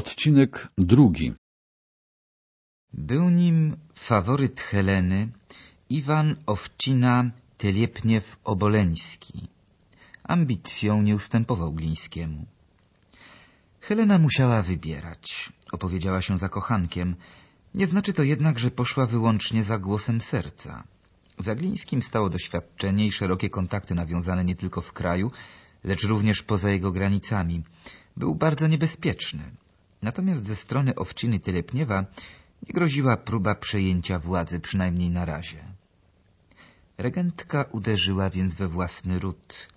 Odcinek drugi Był nim faworyt Heleny, Iwan Owcina Teliepniew-Oboleński. Ambicją nie ustępował Glińskiemu. Helena musiała wybierać. Opowiedziała się za kochankiem. Nie znaczy to jednak, że poszła wyłącznie za głosem serca. Za Glińskim stało doświadczenie i szerokie kontakty nawiązane nie tylko w kraju, lecz również poza jego granicami. Był bardzo niebezpieczny. Natomiast ze strony Owciny Tylepniewa nie groziła próba przejęcia władzy, przynajmniej na razie. Regentka uderzyła więc we własny ród.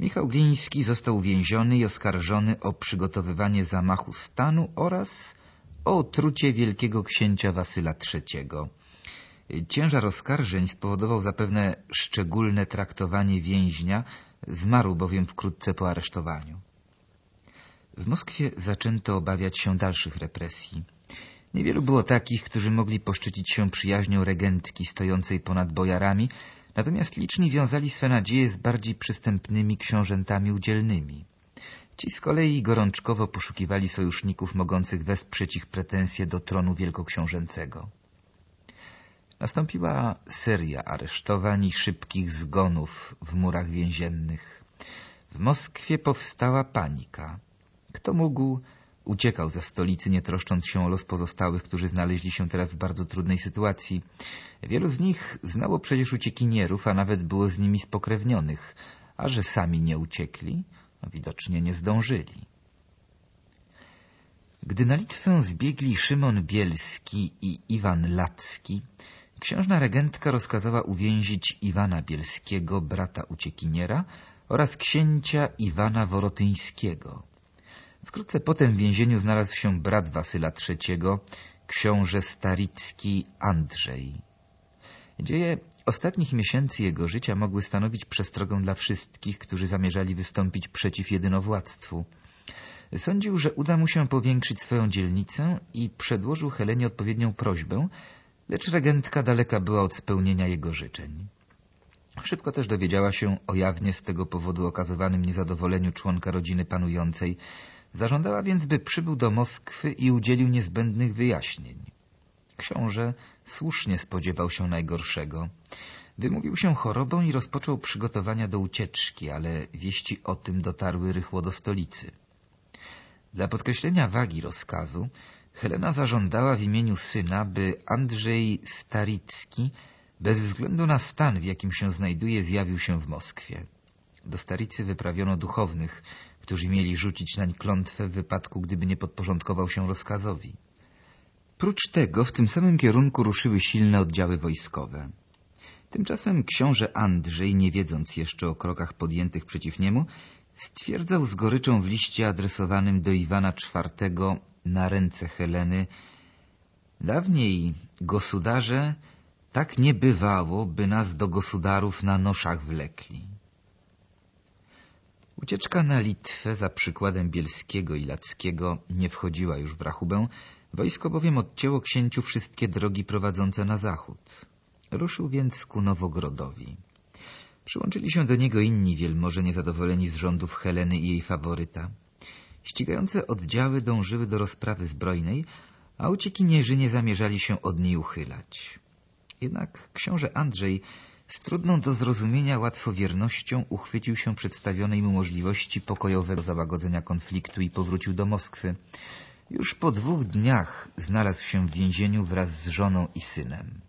Michał Gliński został uwięziony i oskarżony o przygotowywanie zamachu stanu oraz o otrucie wielkiego księcia Wasyla III. Ciężar oskarżeń spowodował zapewne szczególne traktowanie więźnia, zmarł bowiem wkrótce po aresztowaniu. W Moskwie zaczęto obawiać się dalszych represji. Niewielu było takich, którzy mogli poszczycić się przyjaźnią regentki stojącej ponad bojarami, natomiast liczni wiązali swe nadzieje z bardziej przystępnymi książętami udzielnymi. Ci z kolei gorączkowo poszukiwali sojuszników mogących wesprzeć ich pretensje do tronu wielkoksiążęcego. Nastąpiła seria aresztowań i szybkich zgonów w murach więziennych. W Moskwie powstała panika. Kto mógł, uciekał ze stolicy, nie troszcząc się o los pozostałych, którzy znaleźli się teraz w bardzo trudnej sytuacji. Wielu z nich znało przecież uciekinierów, a nawet było z nimi spokrewnionych, a że sami nie uciekli, no widocznie nie zdążyli. Gdy na Litwę zbiegli Szymon Bielski i Iwan Lacki, księżna regentka rozkazała uwięzić Iwana Bielskiego, brata uciekiniera, oraz księcia Iwana Worotyńskiego. Wkrótce potem w więzieniu znalazł się brat Wasyla III, książę staricki Andrzej. Dzieje ostatnich miesięcy jego życia mogły stanowić przestrogę dla wszystkich, którzy zamierzali wystąpić przeciw jedynowładztwu. Sądził, że uda mu się powiększyć swoją dzielnicę i przedłożył Helenie odpowiednią prośbę, lecz regentka daleka była od spełnienia jego życzeń. Szybko też dowiedziała się o jawnie z tego powodu okazywanym niezadowoleniu członka rodziny panującej, Zażądała więc, by przybył do Moskwy i udzielił niezbędnych wyjaśnień. Książę słusznie spodziewał się najgorszego. Wymówił się chorobą i rozpoczął przygotowania do ucieczki, ale wieści o tym dotarły rychło do stolicy. Dla podkreślenia wagi rozkazu Helena zażądała w imieniu syna, by Andrzej Staricki bez względu na stan, w jakim się znajduje, zjawił się w Moskwie. Do Staricy wyprawiono duchownych, którzy mieli rzucić nań klątwę w wypadku, gdyby nie podporządkował się rozkazowi. Prócz tego w tym samym kierunku ruszyły silne oddziały wojskowe. Tymczasem książę Andrzej, nie wiedząc jeszcze o krokach podjętych przeciw niemu, stwierdzał z goryczą w liście adresowanym do Iwana IV na ręce Heleny Dawniej, gosudarze, tak nie bywało, by nas do gosudarów na noszach wlekli. Ucieczka na Litwę za przykładem Bielskiego i Lackiego nie wchodziła już w rachubę, wojsko bowiem odcięło księciu wszystkie drogi prowadzące na zachód. Ruszył więc ku Nowogrodowi. Przyłączyli się do niego inni wielmoże niezadowoleni z rządów Heleny i jej faworyta. Ścigające oddziały dążyły do rozprawy zbrojnej, a uciekinierzy nie zamierzali się od niej uchylać. Jednak książę Andrzej z trudną do zrozumienia łatwowiernością uchwycił się przedstawionej mu możliwości pokojowego załagodzenia konfliktu i powrócił do Moskwy. Już po dwóch dniach znalazł się w więzieniu wraz z żoną i synem.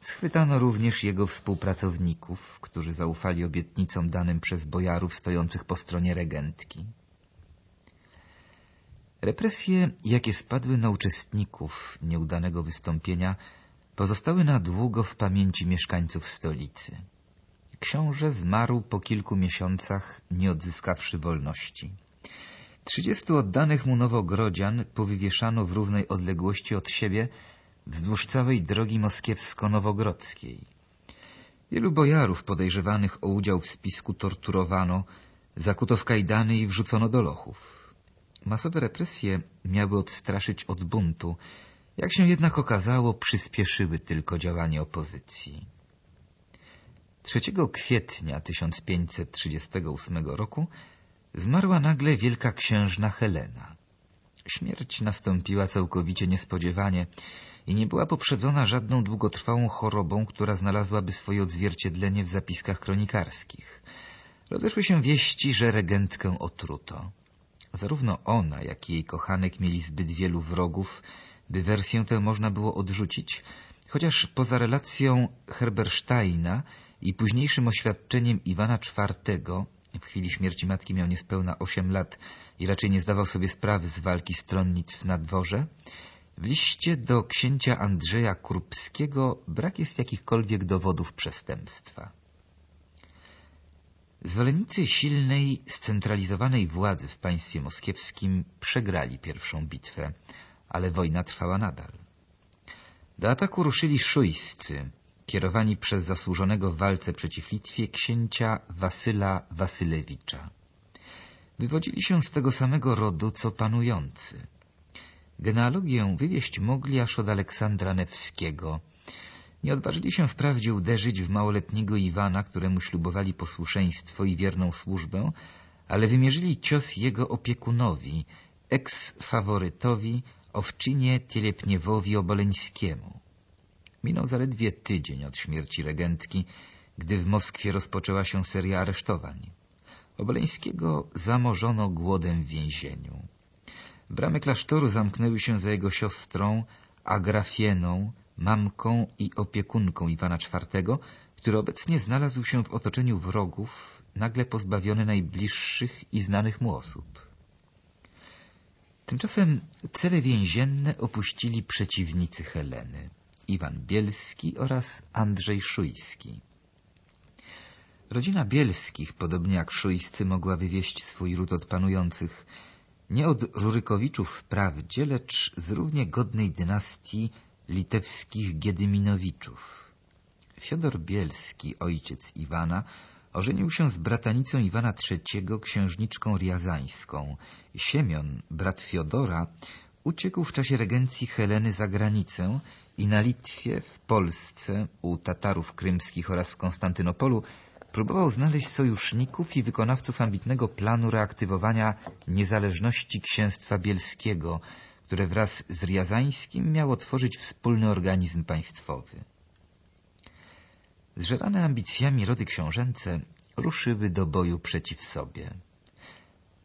Schwytano również jego współpracowników, którzy zaufali obietnicom danym przez bojarów stojących po stronie regentki. Represje, jakie spadły na uczestników nieudanego wystąpienia, pozostały na długo w pamięci mieszkańców stolicy. Książę zmarł po kilku miesiącach, nie odzyskawszy wolności. Trzydziestu oddanych mu nowogrodzian powywieszano w równej odległości od siebie wzdłuż całej drogi moskiewsko-nowogrodzkiej. Wielu bojarów podejrzewanych o udział w spisku torturowano, zakuto w kajdany i wrzucono do lochów. Masowe represje miały odstraszyć od buntu, jak się jednak okazało, przyspieszyły tylko działanie opozycji. 3 kwietnia 1538 roku zmarła nagle wielka księżna Helena. Śmierć nastąpiła całkowicie niespodziewanie i nie była poprzedzona żadną długotrwałą chorobą, która znalazłaby swoje odzwierciedlenie w zapiskach kronikarskich. Rozeszły się wieści, że regentkę otruto. Zarówno ona, jak i jej kochanek mieli zbyt wielu wrogów, by wersję tę można było odrzucić, chociaż poza relacją Herbersteina i późniejszym oświadczeniem Iwana IV, w chwili śmierci matki miał niespełna osiem lat i raczej nie zdawał sobie sprawy z walki stronnictw na dworze, w liście do księcia Andrzeja Krupskiego brak jest jakichkolwiek dowodów przestępstwa. Zwolennicy silnej, scentralizowanej władzy w państwie moskiewskim przegrali pierwszą bitwę, ale wojna trwała nadal. Do ataku ruszyli szujscy, kierowani przez zasłużonego w walce przeciw Litwie księcia Wasyla Wasylewicza. Wywodzili się z tego samego rodu, co panujący. Genealogię wywieść mogli aż od Aleksandra Newskiego. Nie odważyli się wprawdzie uderzyć w małoletniego Iwana, któremu ślubowali posłuszeństwo i wierną służbę, ale wymierzyli cios jego opiekunowi, eks-faworytowi, Owczynie Tielepniewowi Oboleńskiemu. Minął zaledwie tydzień od śmierci regentki, gdy w Moskwie rozpoczęła się seria aresztowań. Oboleńskiego zamorzono głodem w więzieniu. Bramy klasztoru zamknęły się za jego siostrą, Agrafieną, mamką i opiekunką Iwana IV, który obecnie znalazł się w otoczeniu wrogów, nagle pozbawiony najbliższych i znanych mu osób. Tymczasem cele więzienne opuścili przeciwnicy Heleny, Iwan Bielski oraz Andrzej Szujski. Rodzina Bielskich, podobnie jak Szujscy, mogła wywieźć swój ród od panujących nie od Rurykowiczów wprawdzie, lecz z równie godnej dynastii litewskich Giedyminowiczów. Fiodor Bielski, ojciec Iwana, ożenił się z bratanicą Iwana III, księżniczką riazańską. Siemion, brat Fiodora, uciekł w czasie regencji Heleny za granicę i na Litwie, w Polsce, u Tatarów krymskich oraz w Konstantynopolu próbował znaleźć sojuszników i wykonawców ambitnego planu reaktywowania niezależności księstwa bielskiego, które wraz z Riazańskim miało tworzyć wspólny organizm państwowy. Zżerane ambicjami rody książęce ruszyły do boju przeciw sobie.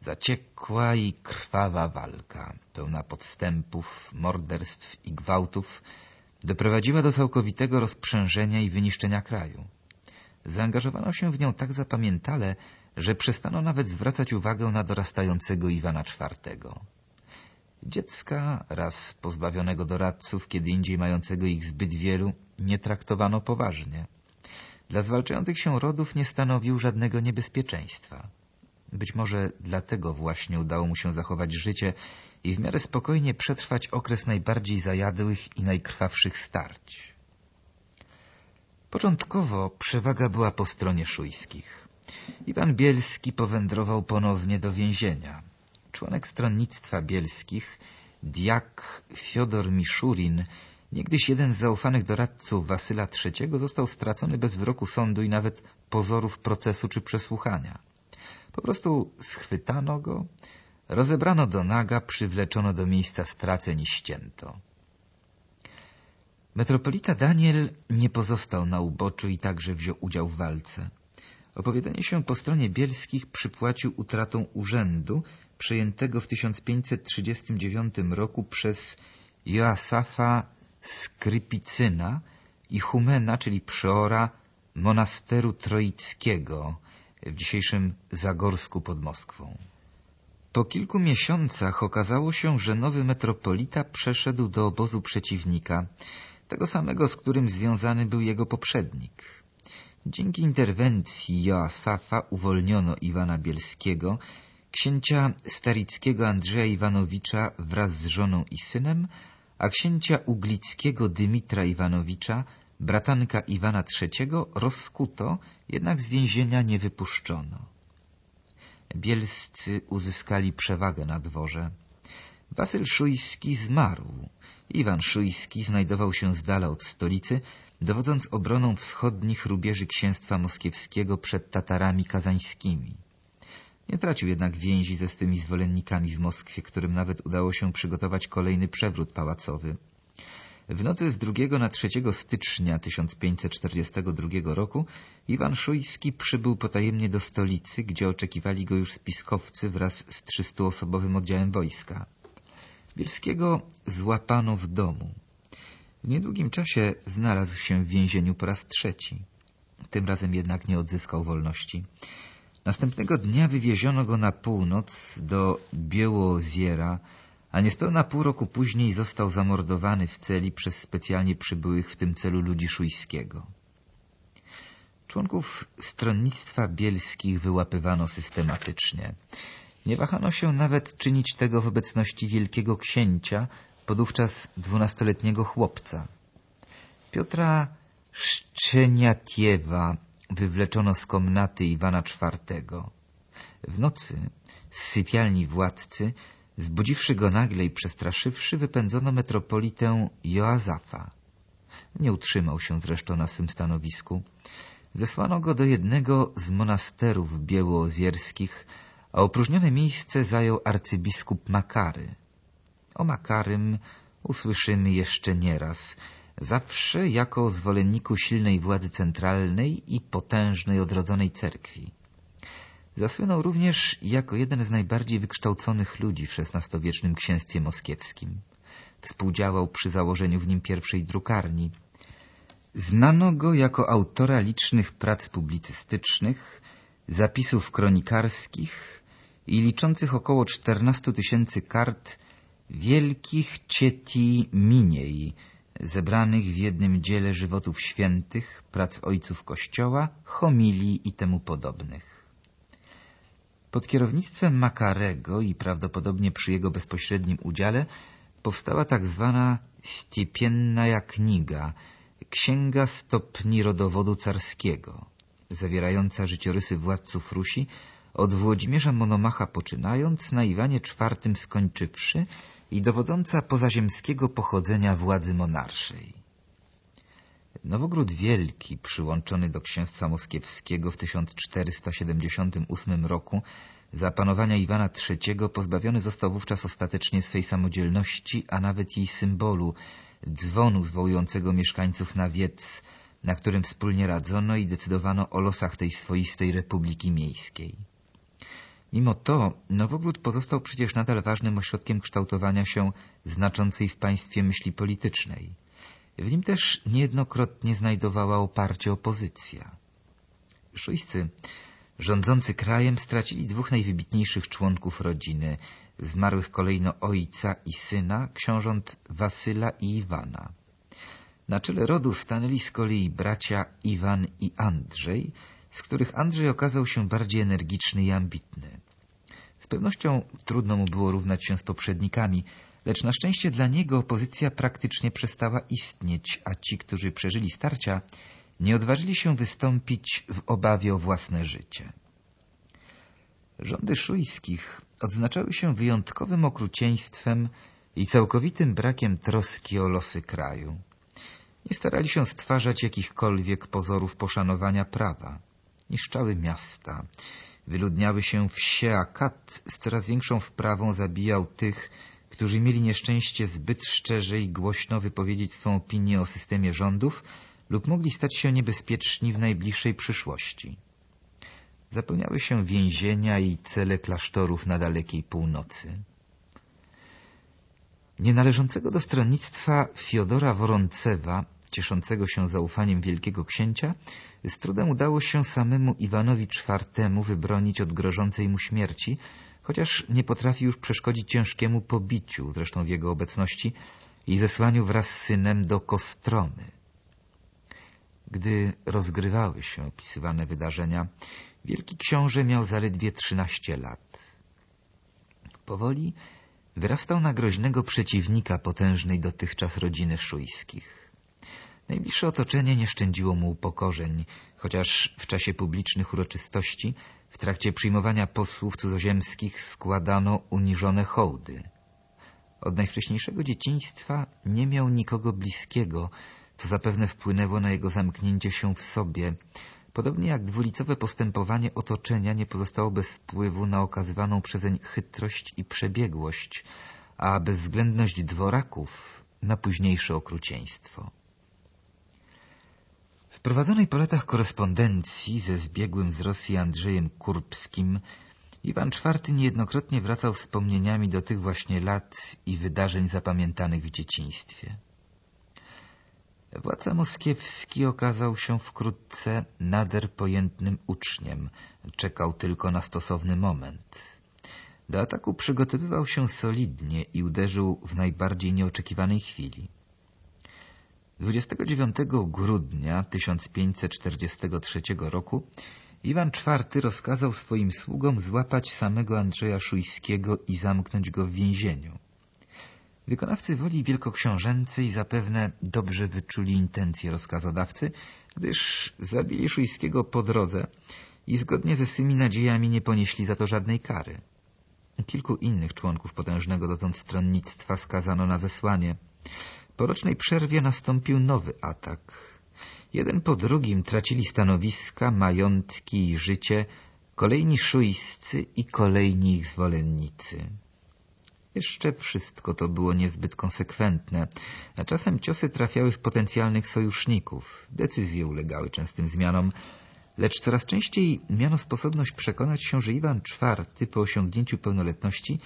Zaciekła i krwawa walka, pełna podstępów, morderstw i gwałtów, doprowadziła do całkowitego rozprzężenia i wyniszczenia kraju. Zaangażowano się w nią tak zapamiętale, że przestano nawet zwracać uwagę na dorastającego Iwana IV. Dziecka, raz pozbawionego doradców, kiedy indziej mającego ich zbyt wielu, nie traktowano poważnie. Dla zwalczających się rodów nie stanowił żadnego niebezpieczeństwa. Być może dlatego właśnie udało mu się zachować życie i w miarę spokojnie przetrwać okres najbardziej zajadłych i najkrwawszych starć. Początkowo przewaga była po stronie szujskich. Iwan Bielski powędrował ponownie do więzienia. Członek stronnictwa bielskich, diak Fiodor Miszurin, niegdyś jeden z zaufanych doradców Wasyla III, został stracony bez wyroku sądu i nawet pozorów procesu czy przesłuchania. Po prostu schwytano go, rozebrano do naga, przywleczono do miejsca straceń i ścięto. Metropolita Daniel nie pozostał na uboczu i także wziął udział w walce. Opowiadanie się po stronie bielskich przypłacił utratą urzędu przejętego w 1539 roku przez Joasafa Skrypicyna i Humena, czyli przeora monasteru troickiego w dzisiejszym Zagorsku pod Moskwą. Po kilku miesiącach okazało się, że nowy metropolita przeszedł do obozu przeciwnika, tego samego, z którym związany był jego poprzednik. Dzięki interwencji Joasafa uwolniono Iwana Bielskiego, księcia starickiego Andrzeja Iwanowicza wraz z żoną i synem, a księcia uglickiego Dymitra Iwanowicza, bratanka Iwana III, rozkuto, jednak z więzienia nie wypuszczono. Bielscy uzyskali przewagę na dworze. Wasyl Szujski zmarł. Iwan Szujski znajdował się z dala od stolicy, dowodząc obroną wschodnich rubieży księstwa moskiewskiego przed Tatarami kazańskimi. Nie tracił jednak więzi ze swymi zwolennikami w Moskwie, którym nawet udało się przygotować kolejny przewrót pałacowy. W nocy z 2 na 3 stycznia 1542 roku Iwan Szujski przybył potajemnie do stolicy, gdzie oczekiwali go już spiskowcy wraz z 300-osobowym oddziałem wojska. Bielskiego złapano w domu. W niedługim czasie znalazł się w więzieniu po raz trzeci. Tym razem jednak nie odzyskał wolności. Następnego dnia wywieziono go na północ do Białoziera, a niespełna pół roku później został zamordowany w celi przez specjalnie przybyłych w tym celu ludzi szujskiego. Członków stronnictwa bielskich wyłapywano systematycznie. Nie wahano się nawet czynić tego w obecności wielkiego księcia, podówczas dwunastoletniego chłopca. Piotra Szczeniatiewa wywleczono z komnaty Iwana IV. W nocy z sypialni władcy Zbudziwszy go nagle i przestraszywszy, wypędzono metropolitę Joazafa. Nie utrzymał się zresztą na swym stanowisku. Zesłano go do jednego z monasterów biełoozierskich, a opróżnione miejsce zajął arcybiskup Makary. O Makarym usłyszymy jeszcze nieraz, zawsze jako zwolenniku silnej władzy centralnej i potężnej odrodzonej cerkwi. Zasłynął również jako jeden z najbardziej wykształconych ludzi w XVI-wiecznym księstwie moskiewskim. Współdziałał przy założeniu w nim pierwszej drukarni. Znano go jako autora licznych prac publicystycznych, zapisów kronikarskich i liczących około 14 tysięcy kart wielkich cieti miniej, zebranych w jednym dziele żywotów świętych, prac ojców Kościoła, homilii i temu podobnych. Pod kierownictwem Makarego i prawdopodobnie przy jego bezpośrednim udziale powstała tak zwana Stiepiennaja Kniga, Księga Stopni Rodowodu Carskiego, zawierająca życiorysy władców Rusi od Włodzimierza Monomacha poczynając, na Iwanie IV skończywszy i dowodząca pozaziemskiego pochodzenia władzy monarszej. Nowogród Wielki, przyłączony do księstwa moskiewskiego w 1478 roku, za panowania Iwana III pozbawiony został wówczas ostatecznie swej samodzielności, a nawet jej symbolu, dzwonu zwołującego mieszkańców na wiec, na którym wspólnie radzono i decydowano o losach tej swoistej republiki miejskiej. Mimo to Nowogród pozostał przecież nadal ważnym ośrodkiem kształtowania się znaczącej w państwie myśli politycznej. W nim też niejednokrotnie znajdowała oparcie opozycja. Szujscy, rządzący krajem, stracili dwóch najwybitniejszych członków rodziny, zmarłych kolejno ojca i syna, książąt Wasyla i Iwana. Na czele rodu stanęli z kolei bracia Iwan i Andrzej, z których Andrzej okazał się bardziej energiczny i ambitny. Z pewnością trudno mu było równać się z poprzednikami, lecz na szczęście dla niego opozycja praktycznie przestała istnieć, a ci, którzy przeżyli starcia, nie odważyli się wystąpić w obawie o własne życie. Rządy szujskich odznaczały się wyjątkowym okrucieństwem i całkowitym brakiem troski o losy kraju. Nie starali się stwarzać jakichkolwiek pozorów poszanowania prawa. Niszczały miasta, wyludniały się wsie, a kat z coraz większą wprawą zabijał tych, którzy mieli nieszczęście zbyt szczerze i głośno wypowiedzieć swą opinię o systemie rządów lub mogli stać się niebezpieczni w najbliższej przyszłości. Zapełniały się więzienia i cele klasztorów na dalekiej północy. Nienależącego do stronnictwa Fiodora Woroncewa, cieszącego się zaufaniem wielkiego księcia, z trudem udało się samemu Iwanowi IV wybronić od grożącej mu śmierci, chociaż nie potrafi już przeszkodzić ciężkiemu pobiciu, zresztą w jego obecności, i zesłaniu wraz z synem do Kostromy. Gdy rozgrywały się opisywane wydarzenia, wielki książę miał zaledwie trzynaście lat. Powoli wyrastał na groźnego przeciwnika potężnej dotychczas rodziny szujskich. Najbliższe otoczenie nie szczędziło mu upokorzeń, chociaż w czasie publicznych uroczystości w trakcie przyjmowania posłów cudzoziemskich składano uniżone hołdy. Od najwcześniejszego dzieciństwa nie miał nikogo bliskiego, co zapewne wpłynęło na jego zamknięcie się w sobie, Podobnie jak dwulicowe postępowanie otoczenia nie pozostało bez wpływu na okazywaną przezeń chytrość i przebiegłość, a bezwzględność dworaków na późniejsze okrucieństwo. W prowadzonej po latach korespondencji ze zbiegłym z Rosji Andrzejem Kurbskim Iwan IV niejednokrotnie wracał wspomnieniami do tych właśnie lat i wydarzeń zapamiętanych w dzieciństwie. Władca moskiewski okazał się wkrótce nader pojętnym uczniem. Czekał tylko na stosowny moment. Do ataku przygotowywał się solidnie i uderzył w najbardziej nieoczekiwanej chwili. 29 grudnia 1543 roku Iwan IV rozkazał swoim sługom złapać samego Andrzeja Szujskiego i zamknąć go w więzieniu. Wykonawcy woli wielkoksiążęcej zapewne dobrze wyczuli intencje rozkazodawcy, gdyż zabili Szujskiego po drodze i zgodnie ze swymi nadziejami nie ponieśli za to żadnej kary. Kilku innych członków potężnego dotąd stronnictwa skazano na zesłanie. Po rocznej przerwie nastąpił nowy atak. Jeden po drugim tracili stanowiska, majątki i życie kolejni szujscy i kolejni ich zwolennicy. Jeszcze wszystko to było niezbyt konsekwentne, a czasem ciosy trafiały w potencjalnych sojuszników. Decyzje ulegały częstym zmianom, lecz coraz częściej miano sposobność przekonać się, że Iwan IV po osiągnięciu pełnoletności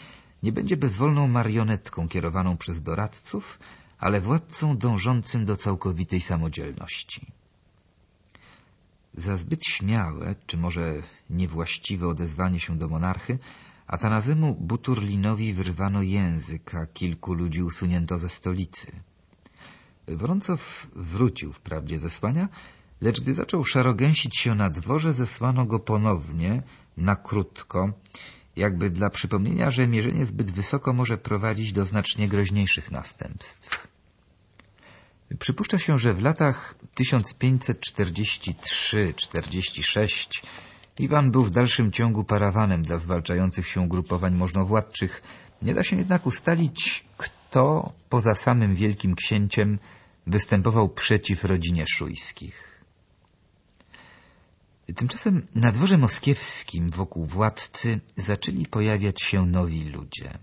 nie będzie bezwolną marionetką kierowaną przez doradców, ale władcą dążącym do całkowitej samodzielności. Za zbyt śmiałe, czy może niewłaściwe odezwanie się do monarchy, Atanazemu Buturlinowi wyrwano język, a kilku ludzi usunięto ze stolicy. Woroncow wrócił wprawdzie zesłania, lecz gdy zaczął szarogęsić się na dworze, zesłano go ponownie, na krótko, jakby dla przypomnienia, że mierzenie zbyt wysoko może prowadzić do znacznie groźniejszych następstw. Przypuszcza się, że w latach 1543-46 Iwan był w dalszym ciągu parawanem dla zwalczających się ugrupowań możnowładczych. Nie da się jednak ustalić, kto poza samym Wielkim Księciem występował przeciw rodzinie Szujskich. Tymczasem na dworze moskiewskim wokół władcy zaczęli pojawiać się nowi ludzie.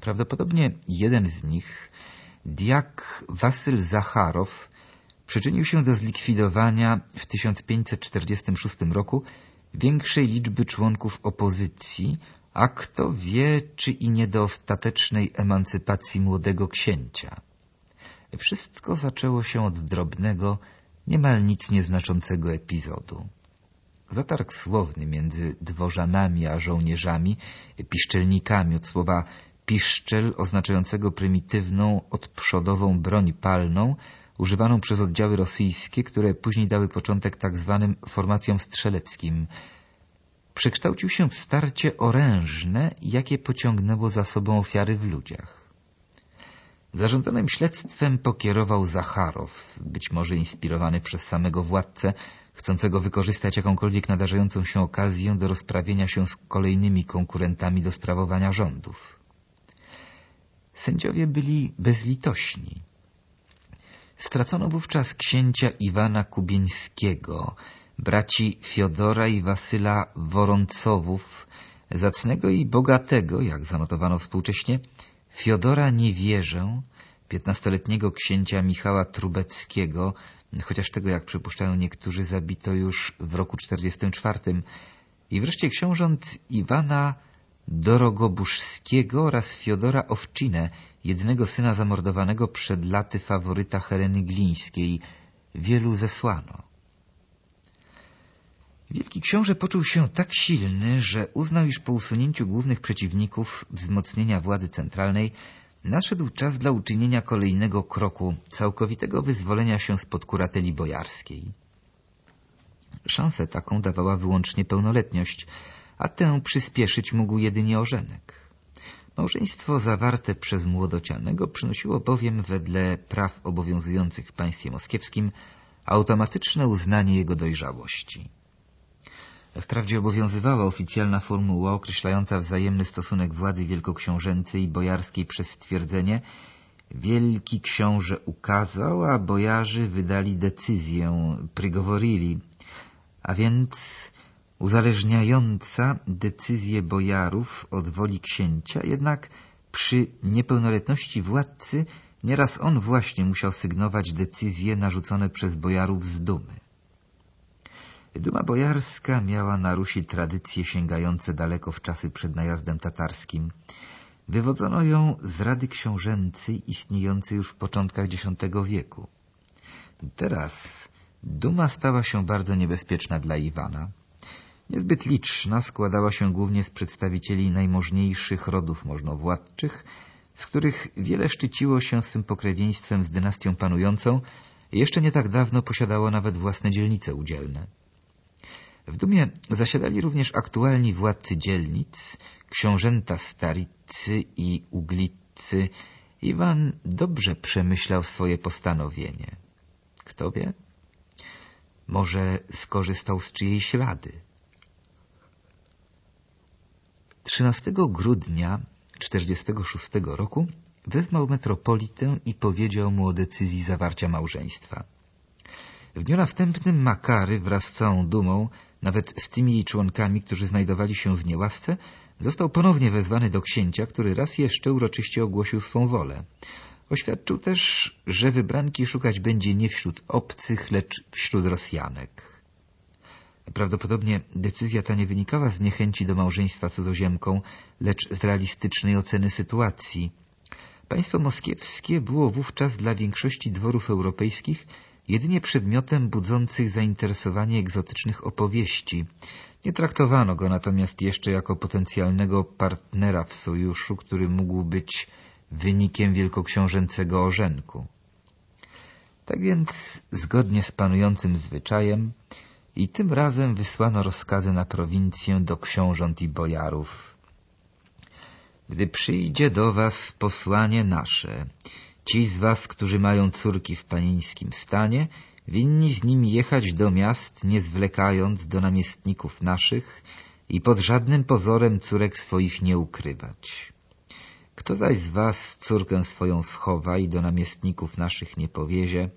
Prawdopodobnie jeden z nich, diak Wasyl Zacharow, przyczynił się do zlikwidowania w 1546 roku większej liczby członków opozycji, a kto wie, czy i nie do ostatecznej emancypacji młodego księcia. Wszystko zaczęło się od drobnego, niemal nic nieznaczącego epizodu. Zatarg słowny między dworzanami a żołnierzami, piszczelnikami od słowa piszczel oznaczającego prymitywną, odprzodową broń palną, używaną przez oddziały rosyjskie, które później dały początek tak zwanym formacjom strzeleckim. Przekształcił się w starcie orężne, jakie pociągnęło za sobą ofiary w ludziach. Zarządzonym śledztwem pokierował Zacharow, być może inspirowany przez samego władcę, chcącego wykorzystać jakąkolwiek nadarzającą się okazję do rozprawienia się z kolejnymi konkurentami do sprawowania rządów. Sędziowie byli bezlitośni. Stracono wówczas księcia Iwana Kubieńskiego, braci Fiodora i Wasyla Woroncowów, zacnego i bogatego, jak zanotowano współcześnie, Fiodora Niewierzę, piętnastoletniego księcia Michała Trubeckiego, chociaż tego, jak przypuszczają niektórzy, zabito już w roku 44, i wreszcie książąt Iwana Dorogobuszskiego oraz Fiodora Owczynę, jednego syna zamordowanego przed laty faworyta Heleny Glińskiej. Wielu zesłano. Wielki książę poczuł się tak silny, że uznał, iż po usunięciu głównych przeciwników wzmocnienia władzy centralnej nadszedł czas dla uczynienia kolejnego kroku całkowitego wyzwolenia się spod kurateli bojarskiej. Szansę taką dawała wyłącznie pełnoletność, a tę przyspieszyć mógł jedynie ożenek. Małżeństwo zawarte przez młodocianego przynosiło bowiem wedle praw obowiązujących w państwie moskiewskim automatyczne uznanie jego dojrzałości. Wprawdzie obowiązywała oficjalna formuła określająca wzajemny stosunek władzy wielkoksiążęcej i bojarskiej przez stwierdzenie Wielki książę ukazał, a bojarzy wydali decyzję, prigovorili, a więc uzależniająca decyzję bojarów od woli księcia, jednak przy niepełnoletności władcy nieraz on właśnie musiał sygnować decyzje narzucone przez bojarów z dumy. Duma bojarska miała na tradycje sięgające daleko w czasy przed najazdem tatarskim. Wywodzono ją z Rady Książęcej istniejącej już w początkach X wieku. Teraz duma stała się bardzo niebezpieczna dla Iwana. Niezbyt liczna składała się głównie z przedstawicieli najmożniejszych rodów możnowładczych, z których wiele szczyciło się swym pokrewieństwem z dynastią panującą jeszcze nie tak dawno posiadało nawet własne dzielnice udzielne. W Dumie zasiadali również aktualni władcy dzielnic, książęta Staricy i Uglicy. Iwan dobrze przemyślał swoje postanowienie. Kto wie? Może skorzystał z czyjejś rady. 13 grudnia 46 roku wezwał metropolitę i powiedział mu o decyzji zawarcia małżeństwa. W dniu następnym Makary wraz z całą dumą, nawet z tymi jej członkami, którzy znajdowali się w niełasce, został ponownie wezwany do księcia, który raz jeszcze uroczyście ogłosił swą wolę. Oświadczył też, że wybranki szukać będzie nie wśród obcych, lecz wśród Rosjanek. Prawdopodobnie decyzja ta nie wynikała z niechęci do małżeństwa cudzoziemką, lecz z realistycznej oceny sytuacji. Państwo moskiewskie było wówczas dla większości dworów europejskich jedynie przedmiotem budzących zainteresowanie egzotycznych opowieści. Nie traktowano go natomiast jeszcze jako potencjalnego partnera w sojuszu, który mógł być wynikiem wielkoksiążęcego orzenku. Tak więc, zgodnie z panującym zwyczajem, i tym razem wysłano rozkazy na prowincję do książąt i bojarów. Gdy przyjdzie do was posłanie nasze, ci z was, którzy mają córki w panińskim stanie, winni z nimi jechać do miast, nie zwlekając do namiestników naszych i pod żadnym pozorem córek swoich nie ukrywać. Kto zaś z was córkę swoją schowa i do namiestników naszych nie powiezie,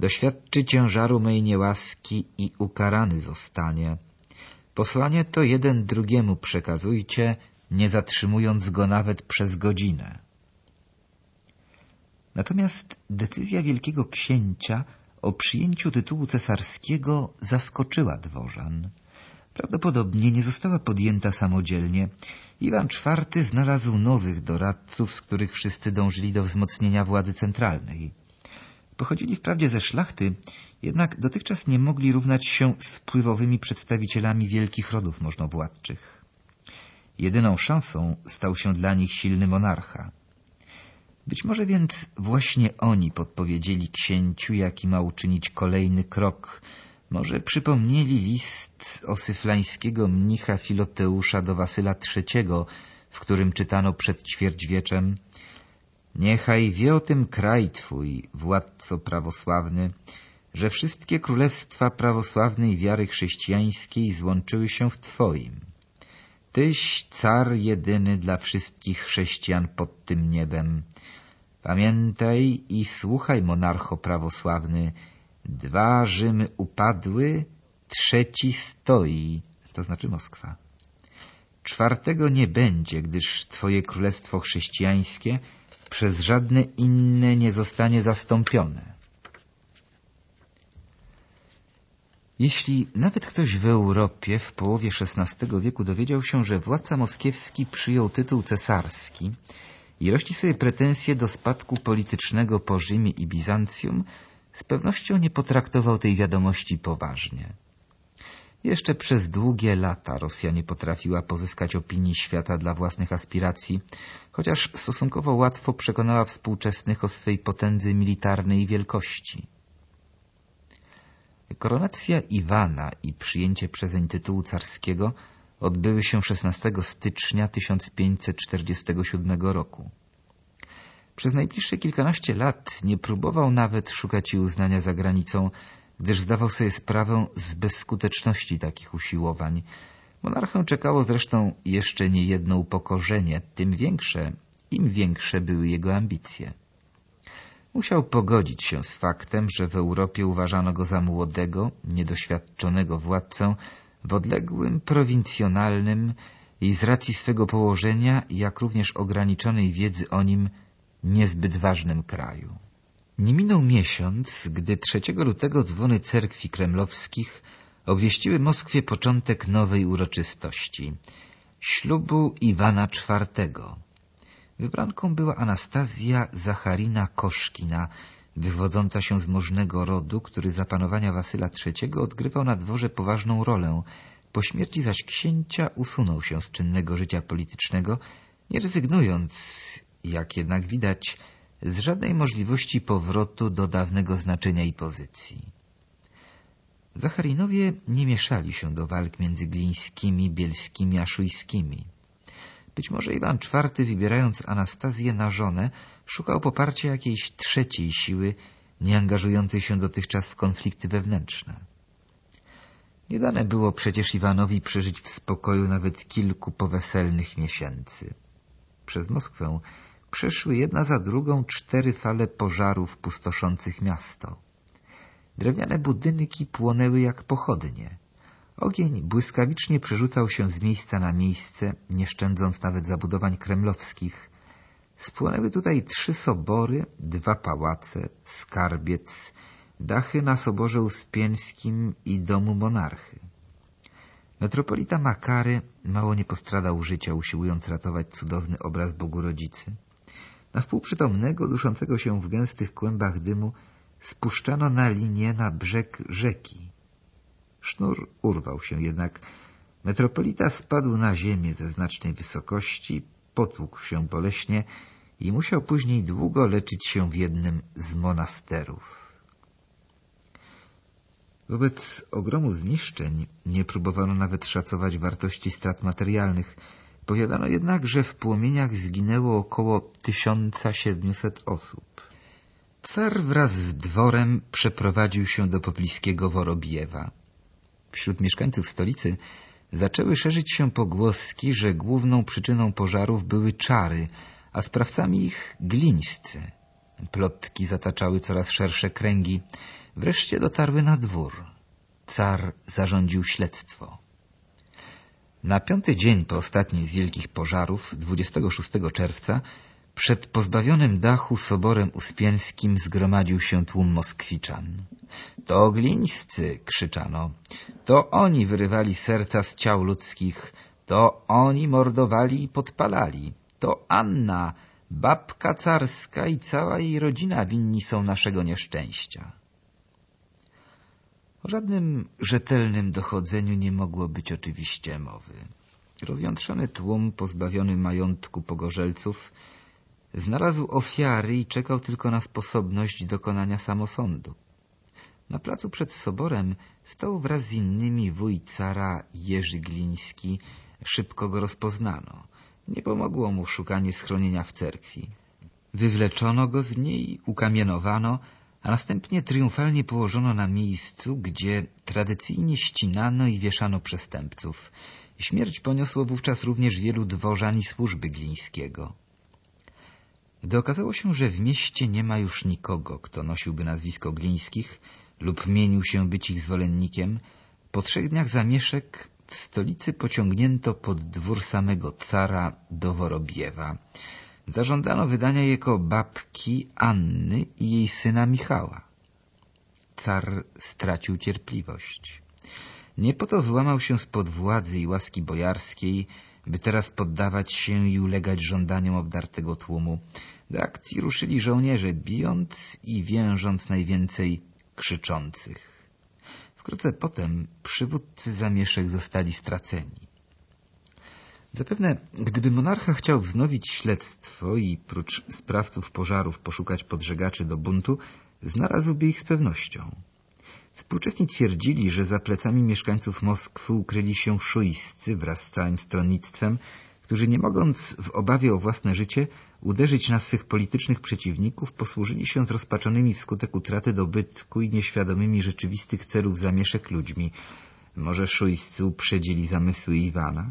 doświadczy ciężaru mej niełaski i ukarany zostanie. Posłanie to jeden drugiemu przekazujcie, nie zatrzymując go nawet przez godzinę. Natomiast decyzja wielkiego księcia o przyjęciu tytułu cesarskiego zaskoczyła dworzan. Prawdopodobnie nie została podjęta samodzielnie. Iwan IV znalazł nowych doradców, z których wszyscy dążyli do wzmocnienia władzy centralnej. Pochodzili wprawdzie ze szlachty, jednak dotychczas nie mogli równać się z wpływowymi przedstawicielami wielkich rodów możnowładczych. Jedyną szansą stał się dla nich silny monarcha. Być może więc właśnie oni podpowiedzieli księciu, jaki ma uczynić kolejny krok. Może przypomnieli list osyflańskiego mnicha Filoteusza do Wasyla III, w którym czytano przed ćwierćwieczem Niechaj wie o tym kraj Twój, władco prawosławny, że wszystkie królestwa prawosławnej wiary chrześcijańskiej złączyły się w Twoim. Tyś car jedyny dla wszystkich chrześcijan pod tym niebem. Pamiętaj i słuchaj, monarcho prawosławny, dwa Rzymy upadły, trzeci stoi, to znaczy Moskwa. Czwartego nie będzie, gdyż Twoje królestwo chrześcijańskie przez żadne inne nie zostanie zastąpione. Jeśli nawet ktoś w Europie w połowie XVI wieku dowiedział się, że władca moskiewski przyjął tytuł cesarski i rości sobie pretensje do spadku politycznego po Rzymie i Bizancjum, z pewnością nie potraktował tej wiadomości poważnie. Jeszcze przez długie lata Rosja nie potrafiła pozyskać opinii świata dla własnych aspiracji, chociaż stosunkowo łatwo przekonała współczesnych o swej potędze militarnej i wielkości. Koronacja Iwana i przyjęcie przezeń tytułu carskiego odbyły się 16 stycznia 1547 roku. Przez najbliższe kilkanaście lat nie próbował nawet szukać jej uznania za granicą, gdyż zdawał sobie sprawę z bezskuteczności takich usiłowań. Monarchę czekało zresztą jeszcze nie jedno upokorzenie, tym większe, im większe były jego ambicje. Musiał pogodzić się z faktem, że w Europie uważano go za młodego, niedoświadczonego władcę w odległym, prowincjonalnym i z racji swego położenia, jak również ograniczonej wiedzy o nim, niezbyt ważnym kraju. Nie minął miesiąc, gdy 3 lutego dzwony cerkwi kremlowskich obwieściły Moskwie początek nowej uroczystości — ślubu Iwana IV. Wybranką była Anastazja Zacharina Koszkina, wywodząca się z możnego rodu, który za panowania Wasyla III odgrywał na dworze poważną rolę. Po śmierci zaś księcia usunął się z czynnego życia politycznego, nie rezygnując, jak jednak widać, z żadnej możliwości powrotu do dawnego znaczenia i pozycji. Zacharinowie nie mieszali się do walk między Glińskimi, Bielskimi a Szujskimi. Być może Iwan IV, wybierając Anastazję na żonę, szukał poparcia jakiejś trzeciej siły, nie angażującej się dotychczas w konflikty wewnętrzne. Nie dane było przecież Iwanowi przeżyć w spokoju nawet kilku poweselnych miesięcy. Przez Moskwę przeszły jedna za drugą cztery fale pożarów pustoszących miasto. Drewniane budynki płonęły jak pochodnie. Ogień błyskawicznie przerzucał się z miejsca na miejsce, nie szczędząc nawet zabudowań kremlowskich. Spłonęły tutaj trzy sobory, dwa pałace, skarbiec, dachy na soborze uspieńskim i domu monarchy. Metropolita Makary mało nie postradał życia, usiłując ratować cudowny obraz Bogu Rodzicy. Na wpół przytomnego, duszącego się w gęstych kłębach dymu, spuszczano na linię na brzeg rzeki. Sznur urwał się jednak. Metropolita spadł na ziemię ze znacznej wysokości, potłukł się boleśnie i musiał później długo leczyć się w jednym z monasterów. Wobec ogromu zniszczeń nie próbowano nawet szacować wartości strat materialnych. Powiadano jednak, że w płomieniach zginęło około 1700 osób. Car wraz z dworem przeprowadził się do pobliskiego Worobiewa. Wśród mieszkańców stolicy zaczęły szerzyć się pogłoski, że główną przyczyną pożarów były czary, a sprawcami ich glińscy. Plotki zataczały coraz szersze kręgi. Wreszcie dotarły na dwór. Car zarządził śledztwo. Na piąty dzień po ostatnim z wielkich pożarów, 26 czerwca, przed pozbawionym dachu soborem uspieńskim zgromadził się tłum moskwiczan. To glińscy, krzyczano. To oni wyrywali serca z ciał ludzkich. To oni mordowali i podpalali. To Anna, babka carska i cała jej rodzina winni są naszego nieszczęścia. O żadnym rzetelnym dochodzeniu nie mogło być oczywiście mowy. Rozjątrzony tłum pozbawiony majątku pogorzelców znalazł ofiary i czekał tylko na sposobność dokonania samosądu. Na placu przed soborem stał wraz z innymi wuj cara Jerzy Gliński. Szybko go rozpoznano. Nie pomogło mu szukanie schronienia w cerkwi. Wywleczono go z niej, ukamienowano, a następnie triumfalnie położono na miejscu, gdzie tradycyjnie ścinano i wieszano przestępców. Śmierć poniosło wówczas również wielu dworzan i służby Glińskiego. Gdy okazało się, że w mieście nie ma już nikogo, kto nosiłby nazwisko Glińskich lub mienił się być ich zwolennikiem, po trzech dniach zamieszek w stolicy pociągnięto pod dwór samego cara do Worobiewa. Zażądano wydania jego babki Anny i jej syna Michała. Car stracił cierpliwość. Nie po to wyłamał się spod władzy i łaski bojarskiej, by teraz poddawać się i ulegać żądaniom obdartego tłumu. Do akcji ruszyli żołnierze, bijąc i więżąc najwięcej krzyczących. Wkrótce potem przywódcy zamieszek zostali straceni. Zapewne, gdyby monarcha chciał wznowić śledztwo i prócz sprawców pożarów poszukać podżegaczy do buntu, znalazłby ich z pewnością. Współczesni twierdzili, że za plecami mieszkańców Moskwy ukryli się szujscy wraz z całym stronnictwem, którzy nie mogąc w obawie o własne życie uderzyć na swych politycznych przeciwników, posłużyli się zrozpaczonymi wskutek utraty dobytku i nieświadomymi rzeczywistych celów zamieszek ludźmi. Może szujscy uprzedzili zamysły Iwana?